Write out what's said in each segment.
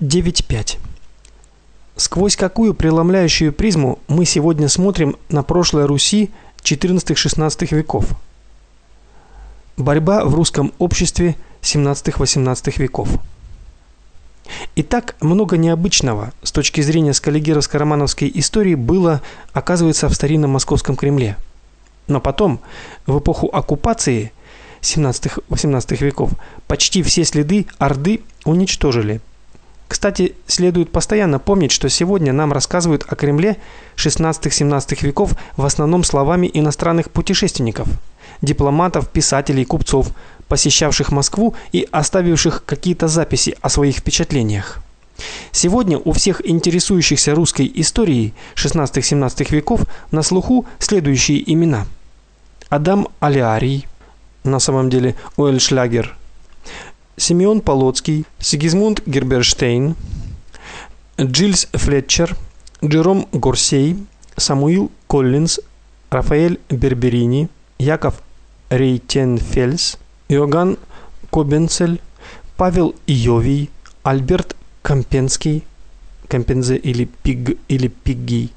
9.5. Сквозь какую преломляющую призму мы сегодня смотрим на прошлое Руси XIV-XVI веков? Борьба в русском обществе 17-18 веков. Итак, много необычного с точки зрения скаллигеровско-романовской истории было, оказывается, в старинном московском Кремле. Но потом, в эпоху оккупации 17-18 веков, почти все следы Орды уничтожили. Кстати, следует постоянно помнить, что сегодня нам рассказывают о Кремле 16-17 веков в основном словами иностранных путешественников, дипломатов, писателей, купцов, посещавших Москву и оставивших какие-то записи о своих впечатлениях. Сегодня у всех интересующихся русской историей 16-17 веков на слуху следующие имена: Адам Алиарий, на самом деле Уэльшлягер, Симеон Полоцкий, Сигизмунд Герберштейн, Джильс Флетчер, Джером Горсей, Самуил Коллинз, Рафаэль Берберини, Яков Рейтенфельс, Иоганн Кобенцель, Павел Иовий, Альберт Кампенский, Кампензе или Пиг или Пигги,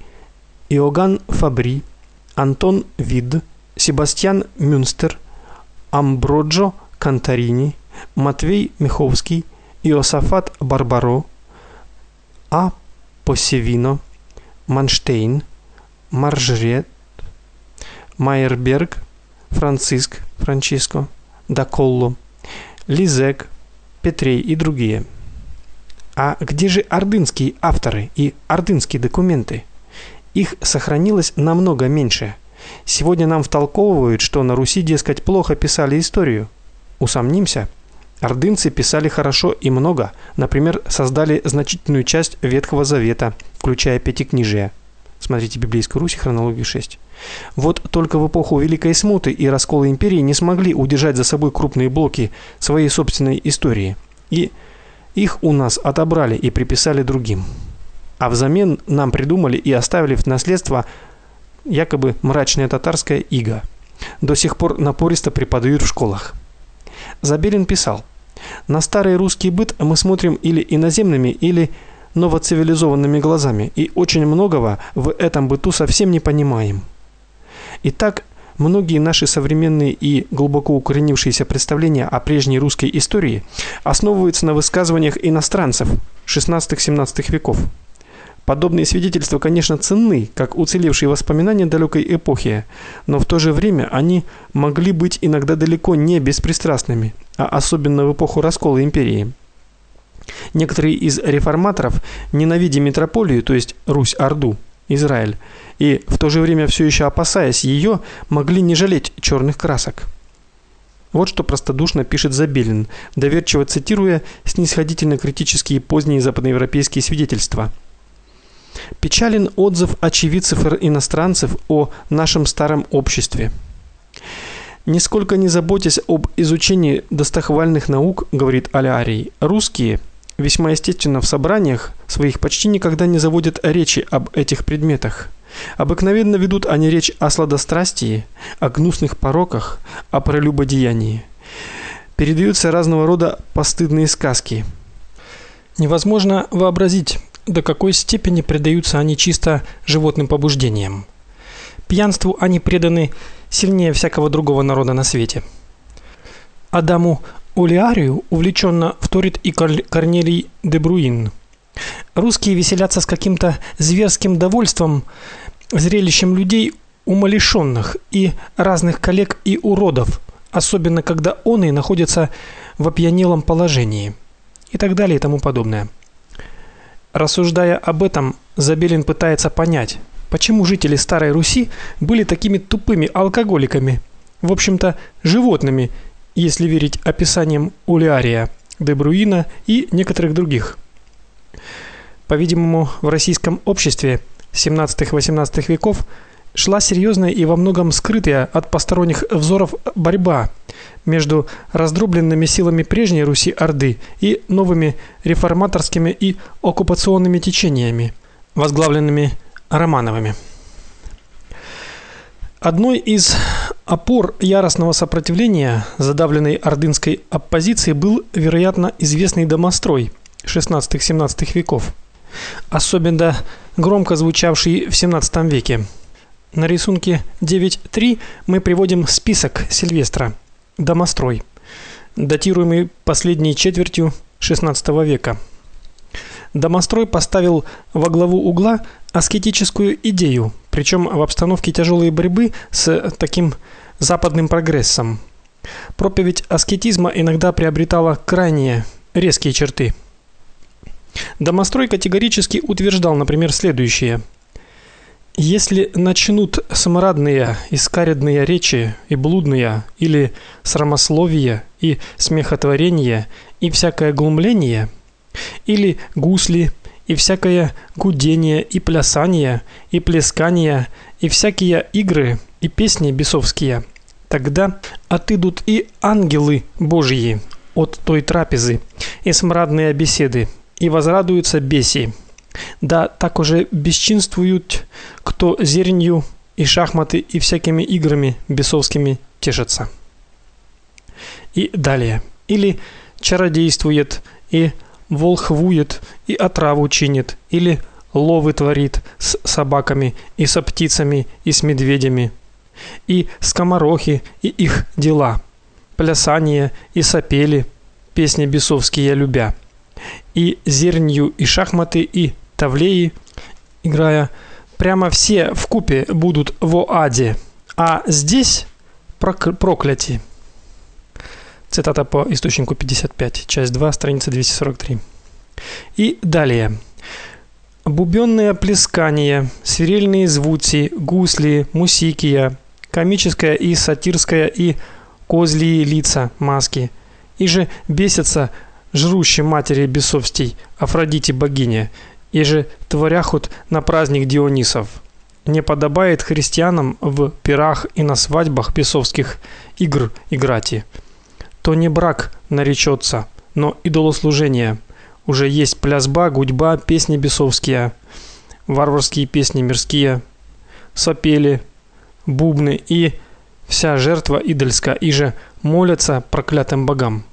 Иоганн Фабри, Антон Вид, Себастьян Мюнстер, Амброджо Кантарини, Матвей Миховский, Иосафат Барбаро, А. Посевино, Манштейн, Маржрет, Майерберг, Франциск, Франческо, Даколло, Лизек, Петрей и другие. А где же ордынские авторы и ордынские документы? Их сохранилось намного меньше. Сегодня нам втолковывают, что на Руси, дескать, плохо писали историю. Усомнимся. Ордынцы писали хорошо и много. Например, создали значительную часть Ветхого Завета, включая Пятикнижие. Смотрите Библейскую Русь, хронологию 6. Вот только в эпоху Великой Смуты и раскола империи не смогли удержать за собой крупные блоки своей собственной истории. И их у нас отобрали и приписали другим. А взамен нам придумали и оставили в наследство якобы мрачное татарское иго. До сих пор напористо преподают в школах. Забелин писал: "На старый русский быт мы смотрим или иноземными, или новоцивилизованными глазами, и очень многого в этом быту совсем не понимаем. Итак, многие наши современные и глубоко укоренившиеся представления о прежней русской истории основываются на высказываниях иностранцев XVI-XVII веков. Подобные свидетельства, конечно, ценны, как уцелевшие воспоминания далекой эпохи, но в то же время они могли быть иногда далеко не беспристрастными, а особенно в эпоху раскола империи. Некоторые из реформаторов, ненавидя метрополию, то есть Русь-Орду, Израиль, и в то же время все еще опасаясь ее, могли не жалеть черных красок. Вот что простодушно пишет Забелин, доверчиво цитируя снисходительно-критические поздние западноевропейские свидетельства. Печален отзыв очевидцев иностранцев о нашем старом обществе. Нисколько не заботясь об изучении достохвальных наук, говорит Алярий, русские весьма естественно в собраниях своих почти никогда не заводят речи об этих предметах. Обыкновенно ведут они речь о сладострастии, о гнусных пороках, о прелюбодеянии. Передаются разного рода постыдные сказки. Невозможно вообразить, до какой степени предаются они чисто животным побуждениям. Пьянству они преданы сильнее всякого другого народа на свете. Адаму Улиарию увлеченно вторит и Корнелий де Бруин. Русские веселятся с каким-то зверским довольством зрелищем людей умалишенных и разных коллег и уродов, особенно когда он и находится в опьянелом положении. И так далее и тому подобное. Рассуждая об этом, Забелин пытается понять, почему жители Старой Руси были такими тупыми алкоголиками, в общем-то, животными, если верить описаниям Улиария, Дебруина и некоторых других. По-видимому, в российском обществе 17-18 веков шла серьезная и во многом скрытая от посторонних взоров борьба между раздробленными силами прежней Руси-Орды и новыми реформаторскими и оккупационными течениями, возглавленными Романовыми. Одной из опор яростного сопротивления задавленной ордынской оппозиции был, вероятно, известный домострой, 16-17 веков, особенно громко звучавший в 17 веке. На рисунке 9.3 мы приводим список Сильвестра Домострой, датируемый последней четвертью XVI века. Домострой поставил во главу угла аскетическую идею, причем в обстановке тяжелой борьбы с таким западным прогрессом. Проповедь аскетизма иногда приобретала крайне резкие черты. Домострой категорически утверждал, например, следующее: если начнут саморадные и скаредные речи и блудные или срамословие и смехотворение и всякое глумление или гусли и всякое гудение и плясание и плескание и всякие игры и песни бесовские, тогда отыдут и ангелы Божьи от той трапезы и смрадные беседы и возрадуются беси да так уже бесчинствуют, кто зернью и шахматы и всякими играми бесовскими тешатся. И далее. Или чародействует и волхвует и отраву чинит, или ловы творит с собаками и со птицами и с медведями, и скоморохи и их дела, плясание и сопели, песни бесовские любя, и зернью и шахматы и Тавлеи, играя, прямо все в купе будут в аде, а здесь прокляти. Цитата по источнику 55, часть 2, страница 243. И далее. Бубенное плескание, свирельные звуки, гусли, мусикия, комическая и сатирская и козлие лица, маски. И же бесятся жрущие матери бесовстей, Афродите богиня, и же творяхут на праздник Дионисов. Не подобает христианам в пирах и на свадьбах бесовских игр играть. То не брак наречется, но идолослужение. Уже есть плясба, гудьба, песни бесовские, варварские песни мирские, сопели, бубны и вся жертва идольская, и же молятся проклятым богам.